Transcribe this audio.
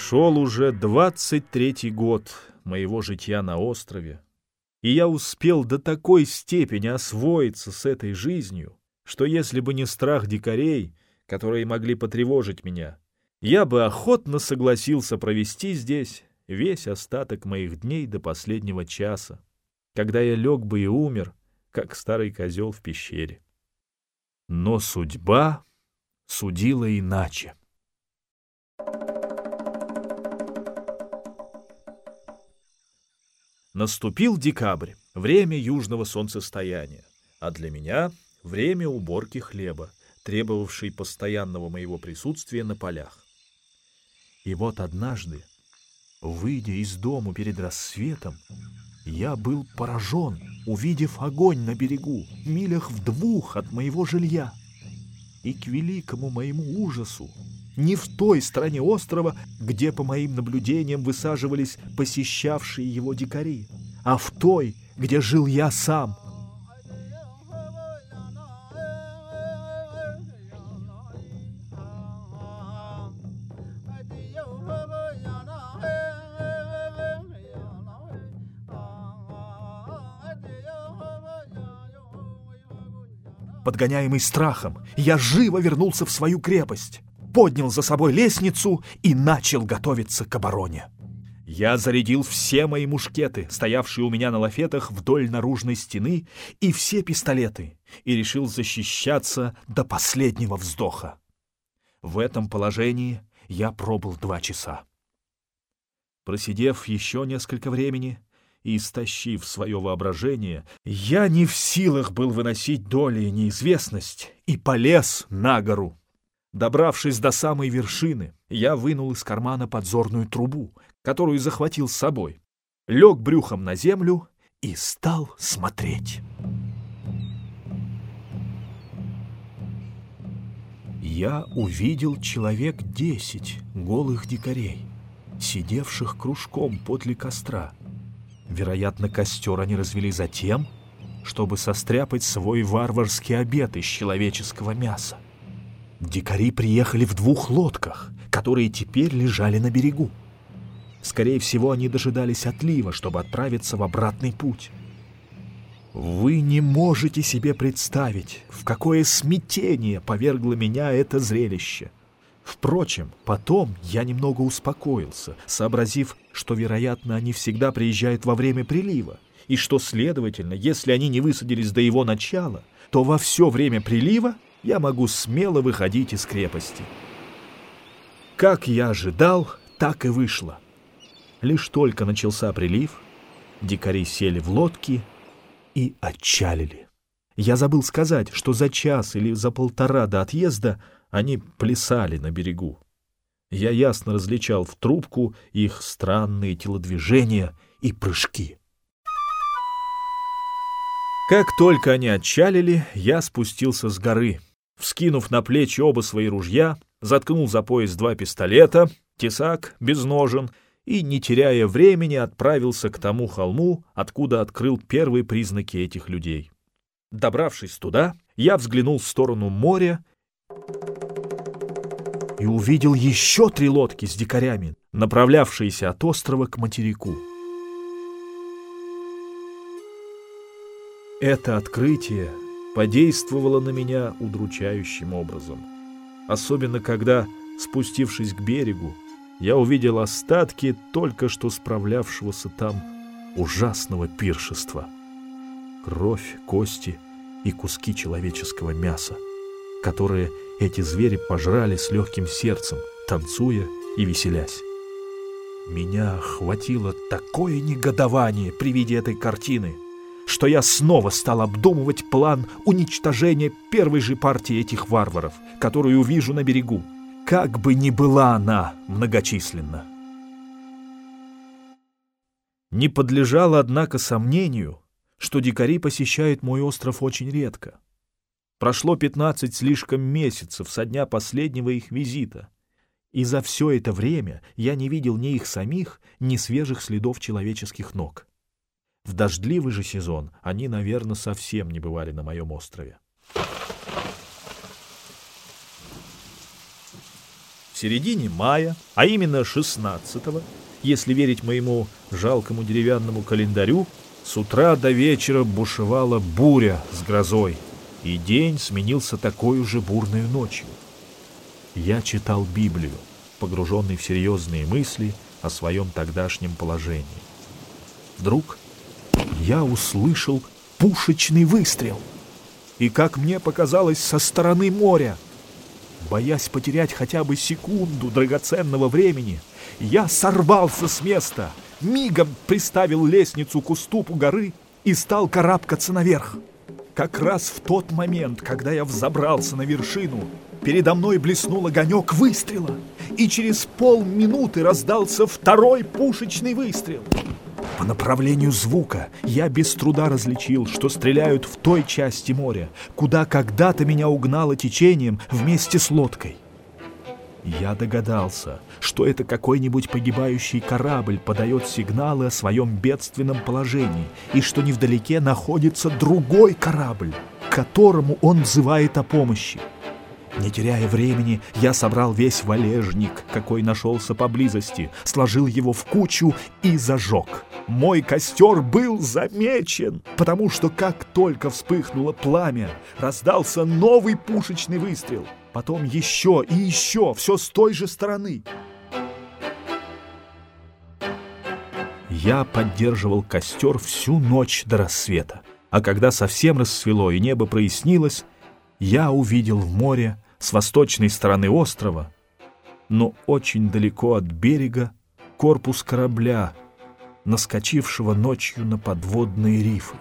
Шел уже двадцать третий год моего житья на острове, и я успел до такой степени освоиться с этой жизнью, что если бы не страх дикарей, которые могли потревожить меня, я бы охотно согласился провести здесь весь остаток моих дней до последнего часа, когда я лег бы и умер, как старый козел в пещере. Но судьба судила иначе. Наступил декабрь, время южного солнцестояния, а для меня — время уборки хлеба, требовавший постоянного моего присутствия на полях. И вот однажды, выйдя из дому перед рассветом, я был поражен, увидев огонь на берегу, милях в двух от моего жилья. И к великому моему ужасу не в той стороне острова, где, по моим наблюдениям, высаживались посещавшие его дикари, а в той, где жил я сам. Подгоняемый страхом, я живо вернулся в свою крепость поднял за собой лестницу и начал готовиться к обороне. Я зарядил все мои мушкеты, стоявшие у меня на лафетах вдоль наружной стены, и все пистолеты, и решил защищаться до последнего вздоха. В этом положении я пробыл два часа. Просидев еще несколько времени и истощив свое воображение, я не в силах был выносить доли неизвестность и полез на гору. Добравшись до самой вершины, я вынул из кармана подзорную трубу, которую захватил с собой, лег брюхом на землю и стал смотреть. Я увидел человек десять голых дикарей, сидевших кружком подле костра. Вероятно, костер они развели за тем, чтобы состряпать свой варварский обед из человеческого мяса. Дикари приехали в двух лодках, которые теперь лежали на берегу. Скорее всего, они дожидались отлива, чтобы отправиться в обратный путь. Вы не можете себе представить, в какое смятение повергло меня это зрелище. Впрочем, потом я немного успокоился, сообразив, что, вероятно, они всегда приезжают во время прилива, и что, следовательно, если они не высадились до его начала, то во все время прилива я могу смело выходить из крепости. Как я ожидал, так и вышло. Лишь только начался прилив, дикари сели в лодки и отчалили. Я забыл сказать, что за час или за полтора до отъезда они плясали на берегу. Я ясно различал в трубку их странные телодвижения и прыжки. Как только они отчалили, я спустился с горы — Вскинув на плечи оба свои ружья, заткнул за пояс два пистолета, тесак без ножен и, не теряя времени, отправился к тому холму, откуда открыл первые признаки этих людей. Добравшись туда, я взглянул в сторону моря и увидел еще три лодки с дикарями, направлявшиеся от острова к материку. Это открытие подействовало на меня удручающим образом. Особенно когда, спустившись к берегу, я увидел остатки только что справлявшегося там ужасного пиршества. Кровь, кости и куски человеческого мяса, которые эти звери пожрали с легким сердцем, танцуя и веселясь. Меня охватило такое негодование при виде этой картины — что я снова стал обдумывать план уничтожения первой же партии этих варваров, которую увижу на берегу, как бы ни была она многочисленна. Не подлежало, однако, сомнению, что дикари посещают мой остров очень редко. Прошло пятнадцать слишком месяцев со дня последнего их визита, и за все это время я не видел ни их самих, ни свежих следов человеческих ног. В дождливый же сезон они, наверное, совсем не бывали на моем острове. В середине мая, а именно 16 если верить моему жалкому деревянному календарю, с утра до вечера бушевала буря с грозой, и день сменился такой же бурной ночью. Я читал Библию, погруженный в серьезные мысли о своем тогдашнем положении. Вдруг я услышал пушечный выстрел. И, как мне показалось, со стороны моря. Боясь потерять хотя бы секунду драгоценного времени, я сорвался с места, мигом приставил лестницу к уступу горы и стал карабкаться наверх. Как раз в тот момент, когда я взобрался на вершину, передо мной блеснул огонек выстрела, и через полминуты раздался второй пушечный выстрел. По направлению звука я без труда различил, что стреляют в той части моря, куда когда-то меня угнало течением вместе с лодкой. Я догадался, что это какой-нибудь погибающий корабль подает сигналы о своем бедственном положении, и что невдалеке находится другой корабль, к которому он взывает о помощи. Не теряя времени, я собрал весь валежник, какой нашелся поблизости, сложил его в кучу и зажег. Мой костер был замечен, потому что как только вспыхнуло пламя, раздался новый пушечный выстрел. Потом еще и еще, все с той же стороны. Я поддерживал костер всю ночь до рассвета. А когда совсем рассвело и небо прояснилось, я увидел в море с восточной стороны острова, но очень далеко от берега, корпус корабля, наскочившего ночью на подводные рифы.